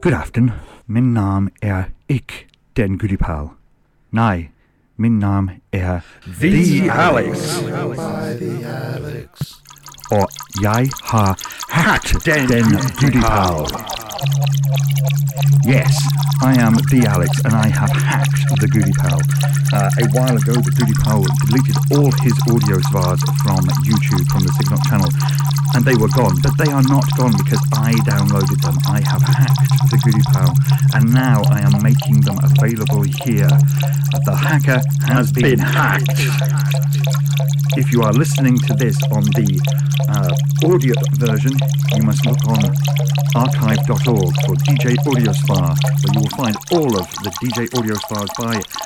Good afternoon. Min naam er ik den Goodiepal. Nej, min naam er The Alex. og jeg har hacked den, den Goodiepal. Yes, I am the Alex, and I have hacked the Goody Pal. Uh, a while ago, the Goodiepal deleted all his audio svars from YouTube, from the Signot channel, and they were gone. But they are not gone because I downloaded them. I have hacked and now I am making them available here. The hacker has, been, hacked. If you are listening to this on the uh, audio version, you must look on archive.org for DJ Audio Svar, where you will find all of the DJ Audio Svars by